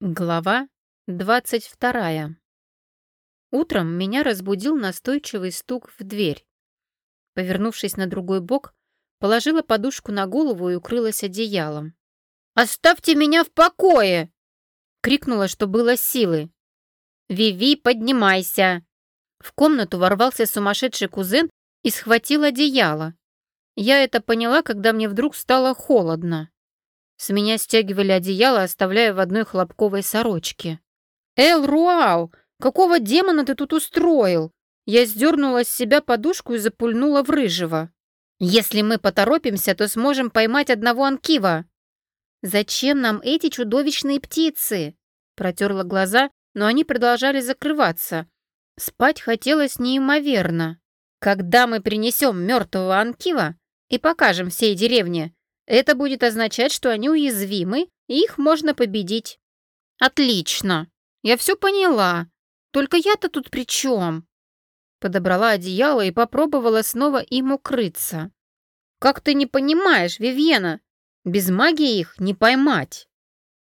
Глава двадцать вторая. Утром меня разбудил настойчивый стук в дверь. Повернувшись на другой бок, положила подушку на голову и укрылась одеялом. «Оставьте меня в покое!» — крикнула, что было силы. «Виви, поднимайся!» В комнату ворвался сумасшедший кузен и схватил одеяло. Я это поняла, когда мне вдруг стало холодно. С меня стягивали одеяло, оставляя в одной хлопковой сорочке. «Эл Руау, какого демона ты тут устроил?» Я сдернула с себя подушку и запульнула в рыжего. «Если мы поторопимся, то сможем поймать одного анкива». «Зачем нам эти чудовищные птицы?» Протерла глаза, но они продолжали закрываться. Спать хотелось неимоверно. «Когда мы принесем мертвого анкива и покажем всей деревне, это будет означать, что они уязвимы, и их можно победить. Отлично. Я все поняла. Только я-то тут при чем? Подобрала одеяло и попробовала снова им укрыться. Как ты не понимаешь, Вивьена? Без магии их не поймать.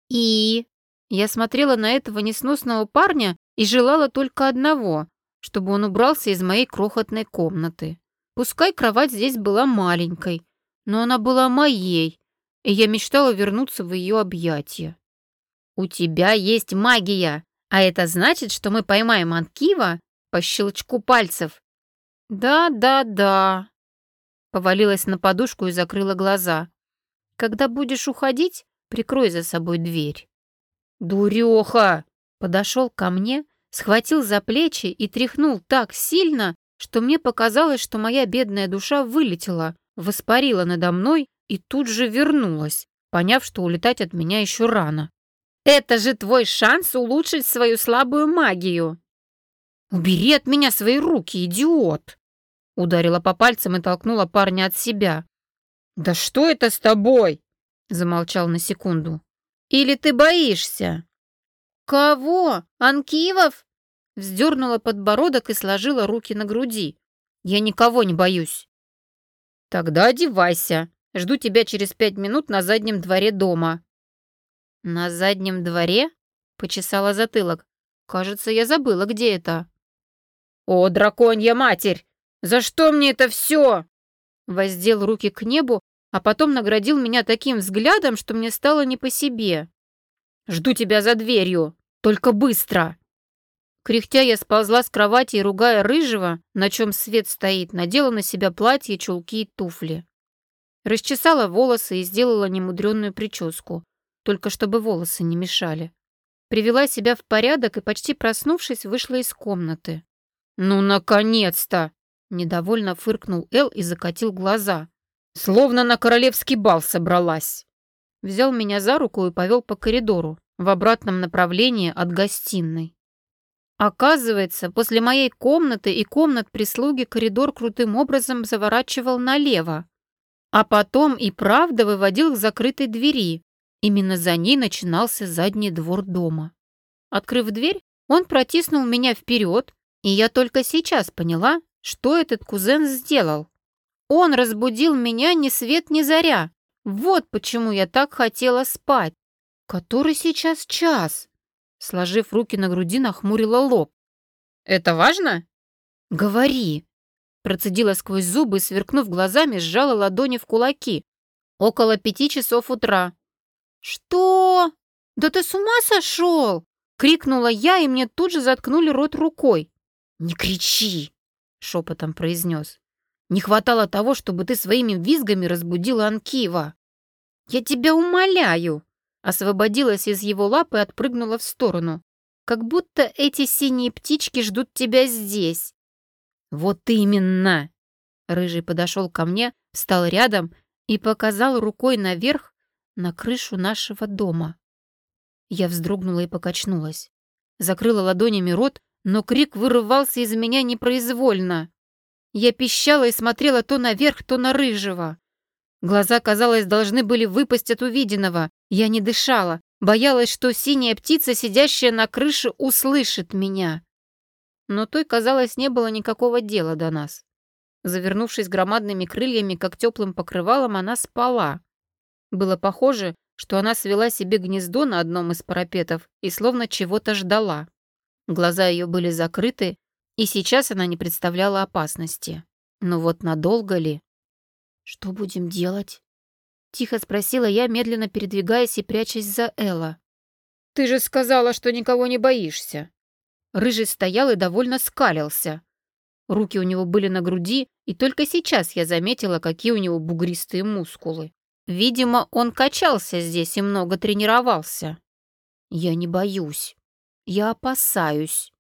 И... Я смотрела на этого несносного парня и желала только одного, чтобы он убрался из моей крохотной комнаты. Пускай кровать здесь была маленькой, но она была моей, и я мечтала вернуться в ее объятия. «У тебя есть магия, а это значит, что мы поймаем Анкива по щелчку пальцев». «Да-да-да», — повалилась на подушку и закрыла глаза. «Когда будешь уходить, прикрой за собой дверь». «Дуреха!» Подошел ко мне, схватил за плечи и тряхнул так сильно, что мне показалось, что моя бедная душа вылетела, воспарила надо мной и тут же вернулась, поняв, что улетать от меня еще рано. «Это же твой шанс улучшить свою слабую магию!» «Убери от меня свои руки, идиот!» Ударила по пальцам и толкнула парня от себя. «Да что это с тобой?» Замолчал на секунду. «Или ты боишься?» «Кого? Анкивов?» Вздернула подбородок и сложила руки на груди. «Я никого не боюсь». «Тогда одевайся. Жду тебя через пять минут на заднем дворе дома». «На заднем дворе?» — почесала затылок. «Кажется, я забыла, где это». «О, драконья матерь! За что мне это все?» Воздел руки к небу, а потом наградил меня таким взглядом, что мне стало не по себе. «Жду тебя за дверью, только быстро!» Кряхтя я сползла с кровати и, ругая рыжего, на чем свет стоит, надела на себя платье, чулки и туфли. Расчесала волосы и сделала немудренную прическу, только чтобы волосы не мешали. Привела себя в порядок и, почти проснувшись, вышла из комнаты. «Ну, наконец-то!» — недовольно фыркнул Эл и закатил глаза. «Словно на королевский бал собралась!» Взял меня за руку и повел по коридору, в обратном направлении от гостиной. Оказывается, после моей комнаты и комнат прислуги коридор крутым образом заворачивал налево, а потом и правда выводил к закрытой двери. Именно за ней начинался задний двор дома. Открыв дверь, он протиснул меня вперед, и я только сейчас поняла, что этот кузен сделал. Он разбудил меня ни свет ни заря. Вот почему я так хотела спать. Который сейчас час? Сложив руки на груди, нахмурила лоб. «Это важно?» «Говори!» Процедила сквозь зубы, сверкнув глазами, сжала ладони в кулаки. «Около пяти часов утра». «Что? Да ты с ума сошел?» Крикнула я, и мне тут же заткнули рот рукой. «Не кричи!» — шепотом произнес. «Не хватало того, чтобы ты своими визгами разбудила Анкива. Я тебя умоляю!» Освободилась из его лап и отпрыгнула в сторону. Как будто эти синие птички ждут тебя здесь. Вот именно! Рыжий подошел ко мне, встал рядом и показал рукой наверх на крышу нашего дома. Я вздрогнула и покачнулась. Закрыла ладонями рот, но крик вырывался из меня непроизвольно. Я пищала и смотрела то наверх, то на рыжего. Глаза, казалось, должны были выпасть от увиденного. Я не дышала, боялась, что синяя птица, сидящая на крыше, услышит меня. Но той, казалось, не было никакого дела до нас. Завернувшись громадными крыльями, как теплым покрывалом, она спала. Было похоже, что она свела себе гнездо на одном из парапетов и словно чего-то ждала. Глаза ее были закрыты, и сейчас она не представляла опасности. Но вот надолго ли? «Что будем делать?» Тихо спросила я, медленно передвигаясь и прячась за Элла. «Ты же сказала, что никого не боишься!» Рыжий стоял и довольно скалился. Руки у него были на груди, и только сейчас я заметила, какие у него бугристые мускулы. Видимо, он качался здесь и много тренировался. Я не боюсь. Я опасаюсь.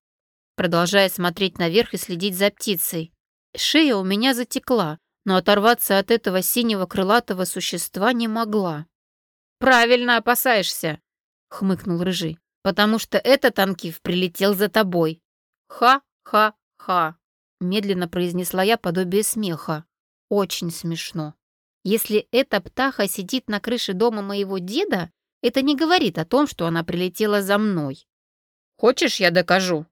Продолжая смотреть наверх и следить за птицей. Шея у меня затекла, но оторваться от этого синего крылатого существа не могла. «Правильно опасаешься», — хмыкнул Рыжий, «потому что этот Анкив прилетел за тобой». «Ха-ха-ха», — медленно произнесла я подобие смеха. «Очень смешно. Если эта птаха сидит на крыше дома моего деда, это не говорит о том, что она прилетела за мной». «Хочешь, я докажу?»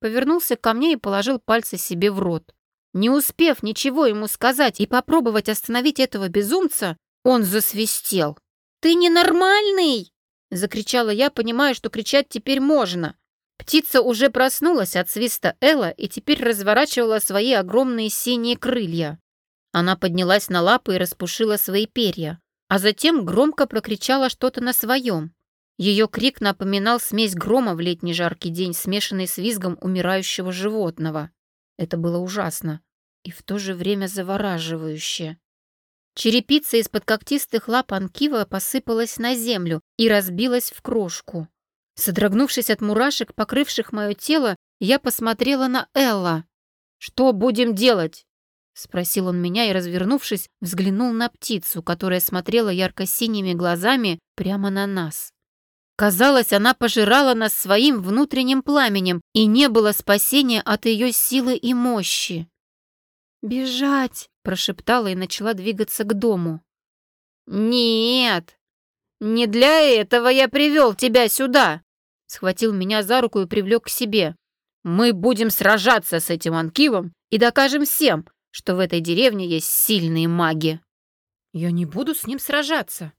Повернулся ко мне и положил пальцы себе в рот. Не успев ничего ему сказать и попробовать остановить этого безумца, он засвистел. «Ты ненормальный!» — закричала я, понимая, что кричать теперь можно. Птица уже проснулась от свиста Элла и теперь разворачивала свои огромные синие крылья. Она поднялась на лапы и распушила свои перья, а затем громко прокричала что-то на своем. Ее крик напоминал смесь грома в летний жаркий день, смешанный с визгом умирающего животного. Это было ужасно и в то же время завораживающе. Черепица из-под когтистых лап Анкива посыпалась на землю и разбилась в крошку. Содрогнувшись от мурашек, покрывших мое тело, я посмотрела на Элла. «Что будем делать?» — спросил он меня и, развернувшись, взглянул на птицу, которая смотрела ярко-синими глазами прямо на нас. Казалось, она пожирала нас своим внутренним пламенем, и не было спасения от ее силы и мощи. «Бежать!» — прошептала и начала двигаться к дому. «Нет! Не для этого я привел тебя сюда!» Схватил меня за руку и привлек к себе. «Мы будем сражаться с этим Анкивом и докажем всем, что в этой деревне есть сильные маги!» «Я не буду с ним сражаться!»